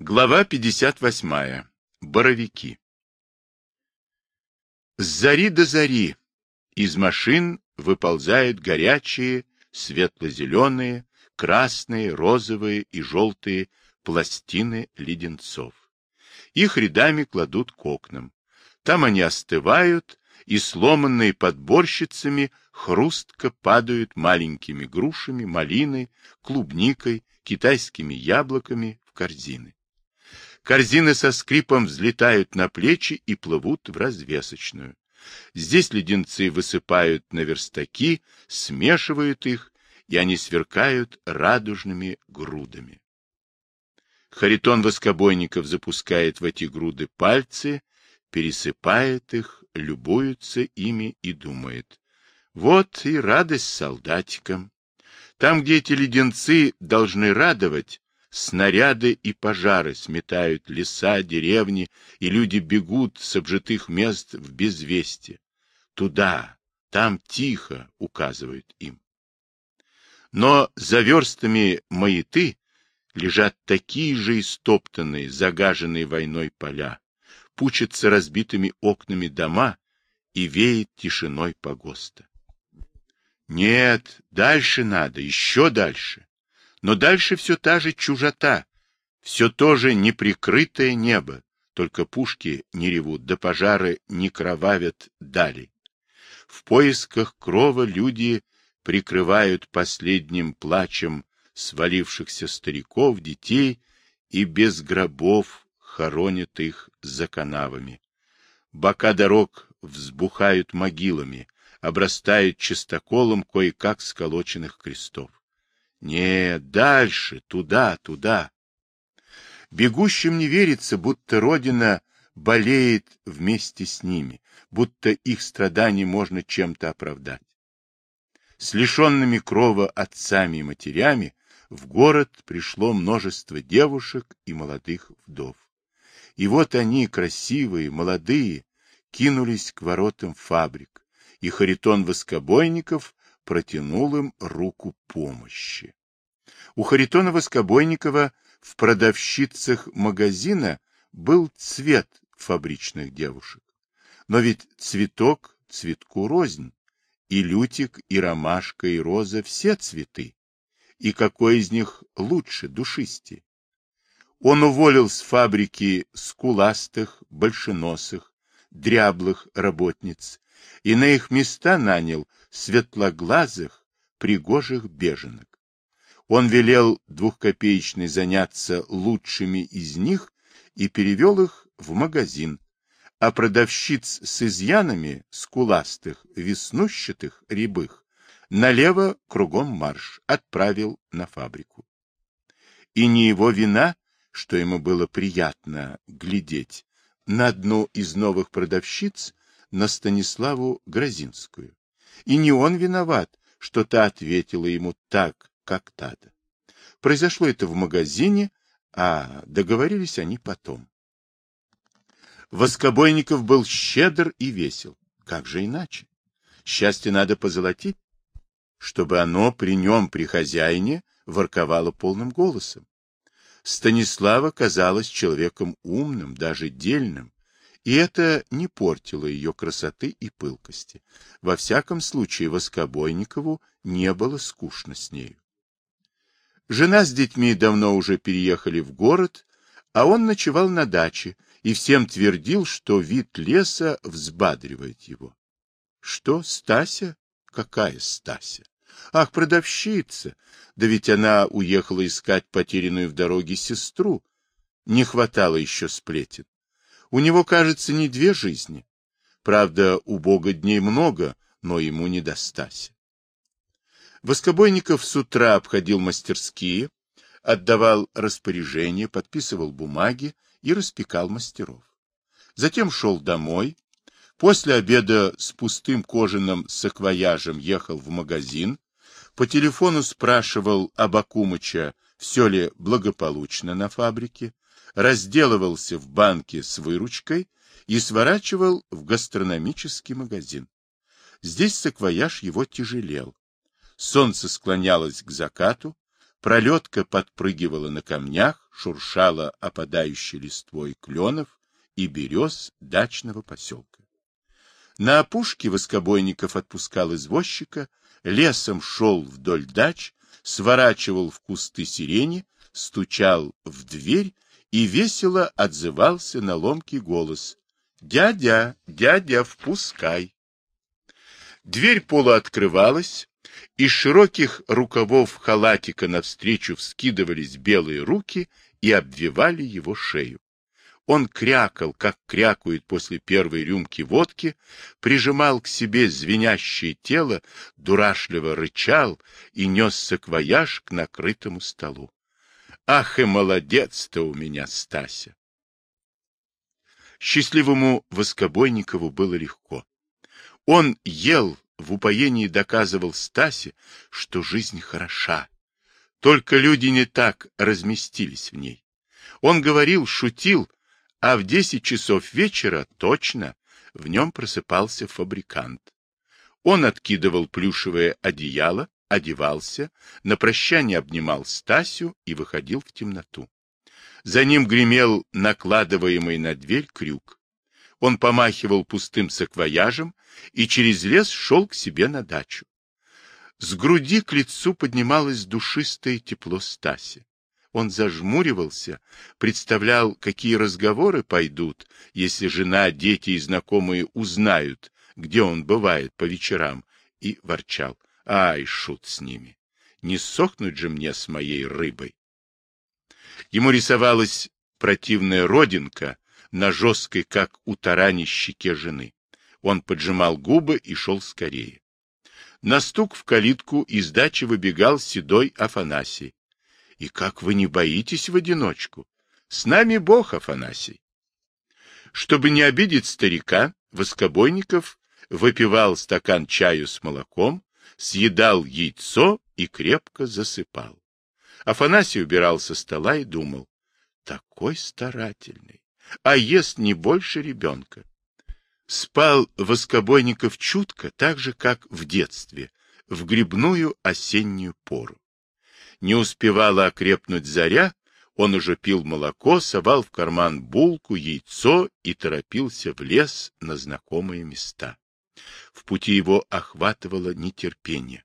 Глава 58. Боровики. С зари до зари из машин выползают горячие, светло-зеленые, красные, розовые и желтые пластины леденцов. Их рядами кладут к окнам. Там они остывают, и сломанные подборщицами хрустко падают маленькими грушами, малиной, клубникой, китайскими яблоками в корзины. Корзины со скрипом взлетают на плечи и плывут в развесочную. Здесь леденцы высыпают на верстаки, смешивают их, и они сверкают радужными грудами. Харитон Воскобойников запускает в эти груды пальцы, пересыпает их, любуется ими и думает. Вот и радость солдатикам. Там, где эти леденцы должны радовать, снаряды и пожары сметают леса, деревни, и люди бегут с обжитых мест в безвестие. Туда, там тихо, указывают им. Но за верстами маяты лежат такие же истоптанные, загаженные войной поля, пучатся разбитыми окнами дома и веет тишиной погоста. Нет, дальше надо, еще дальше. Но дальше все та же чужота, все то же неприкрытое небо, только пушки не ревут, да пожары не кровавят дали. В поисках крова люди прикрывают последним плачем свалившихся стариков, детей и без гробов хоронят их за канавами. Бока дорог взбухают могилами, обрастают чистоколом кое-как сколоченных крестов. Нет, дальше, туда, туда. Бегущим не верится, будто Родина болеет вместе с ними, будто их страдания можно чем-то оправдать. С лишенными крова отцами и матерями в город пришло множество девушек и молодых вдов. И вот они, красивые, молодые, кинулись к воротам фабрик, и Харитон Воскобойников протянул им руку помощи. У Харитона Воскобойникова в продавщицах магазина был цвет фабричных девушек. Но ведь цветок цветку рознь, и лютик, и ромашка, и роза — все цветы. И какой из них лучше, душистее? Он уволил с фабрики скуластых, большеносых, дряблых работниц и на их места нанял светлоглазых, пригожих беженок. Он велел двухкопеечной заняться лучшими из них и перевел их в магазин, а продавщиц с изъянами скуластых, веснущатых, рябых налево кругом марш отправил на фабрику. И не его вина, что ему было приятно глядеть на одну из новых продавщиц, на Станиславу Грозинскую. И не он виноват, что та ответила ему так, как та-то. Произошло это в магазине, а договорились они потом. Воскобойников был щедр и весел. Как же иначе? Счастье надо позолотить, чтобы оно при нем, при хозяине, ворковало полным голосом. Станислава казалась человеком умным, даже дельным, и это не портило ее красоты и пылкости. Во всяком случае, Воскобойникову не было скучно с нею. Жена с детьми давно уже переехали в город, а он ночевал на даче и всем твердил, что вид леса взбадривает его. Что, Стася? Какая Стася? Ах, продавщица! Да ведь она уехала искать потерянную в дороге сестру. Не хватало еще сплетен. У него, кажется, не две жизни. Правда, у Бога дней много, но ему не достась. Воскобойников с утра обходил мастерские, отдавал распоряжения, подписывал бумаги и распекал мастеров. Затем шел домой. После обеда с пустым кожаным саквояжем ехал в магазин, по телефону спрашивал Абакумыча, все ли благополучно на фабрике, разделывался в банке с выручкой и сворачивал в гастрономический магазин. Здесь саквояж его тяжелел. Солнце склонялось к закату, Пролетка подпрыгивала на камнях, шуршала опадающей листвой кленов и берез дачного поселка. На опушке воскобойников отпускал извозчика, лесом шел вдоль дач, сворачивал в кусты сирени, стучал в дверь и весело отзывался на ломкий голос. «Дядя, дядя, впускай!» Дверь полуоткрывалась, из широких рукавов халатика навстречу вскидывались белые руки и обвивали его шею. Он крякал, как крякует после первой рюмки водки, прижимал к себе звенящее тело, дурашливо рычал и нес саквояж к накрытому столу. Ах и молодец-то у меня, Стася! Счастливому Воскобойникову было легко. Он ел, в упоении доказывал Стасе, что жизнь хороша. Только люди не так разместились в ней. Он говорил, шутил, а в десять часов вечера точно в нем просыпался фабрикант. Он откидывал плюшевое одеяло, одевался, на прощание обнимал Стасю и выходил в темноту. За ним гремел накладываемый на дверь крюк. Он помахивал пустым саквояжем и через лес шел к себе на дачу. С груди к лицу поднималось душистое тепло Стаси. Он зажмуривался, представлял, какие разговоры пойдут, если жена, дети и знакомые узнают, где он бывает по вечерам, и ворчал. Ай, шут с ними! Не сохнуть же мне с моей рыбой! Ему рисовалась противная родинка на жесткой, как у тарани, щеке жены. Он поджимал губы и шел скорее. На стук в калитку из дачи выбегал седой Афанасий. — И как вы не боитесь в одиночку? С нами Бог, Афанасий. Чтобы не обидеть старика, Воскобойников выпивал стакан чаю с молоком, съедал яйцо и крепко засыпал. Афанасий убирал со стола и думал, такой старательный, а ест не больше ребенка. Спал Воскобойников чутко, так же, как в детстве, в грибную осеннюю пору. Не успевала окрепнуть заря, он уже пил молоко, совал в карман булку, яйцо и торопился в лес на знакомые места. В пути его охватывало нетерпение.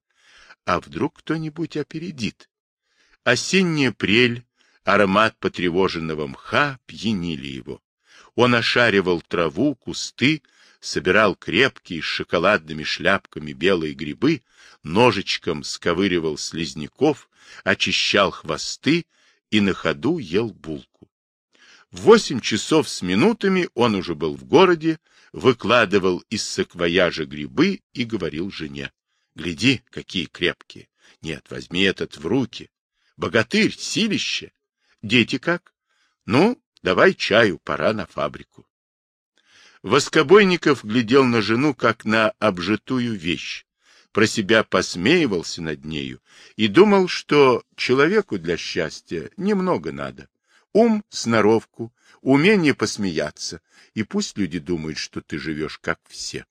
А вдруг кто-нибудь опередит? Осенняя прель, аромат потревоженного мха пьянили его. Он ошаривал траву, кусты, собирал крепкие с шоколадными шляпками белые грибы, ножичком сковыривал слизняков, очищал хвосты и на ходу ел булку. В восемь часов с минутами он уже был в городе, выкладывал из саквояжа грибы и говорил жене. — Гляди, какие крепкие. Нет, возьми этот в руки. Богатырь, силище. Дети как? Ну, давай чаю, пора на фабрику. Воскобойников глядел на жену, как на обжитую вещь, про себя посмеивался над нею и думал, что человеку для счастья немного надо. Ум, сноровку, умение посмеяться, и пусть люди думают, что ты живешь как все.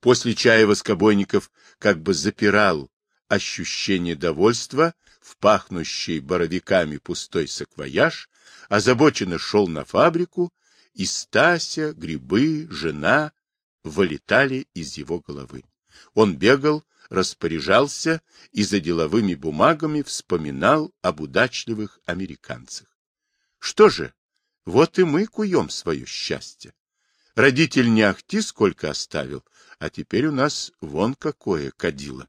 После чая Воскобойников как бы запирал ощущение довольства в пахнущий боровиками пустой саквояж, озабоченно шел на фабрику, и Стася, грибы, жена вылетали из его головы. Он бегал, распоряжался и за деловыми бумагами вспоминал об удачливых американцах. Что же, вот и мы куем свое счастье. Родитель не ахти сколько оставил, а теперь у нас вон какое кадило.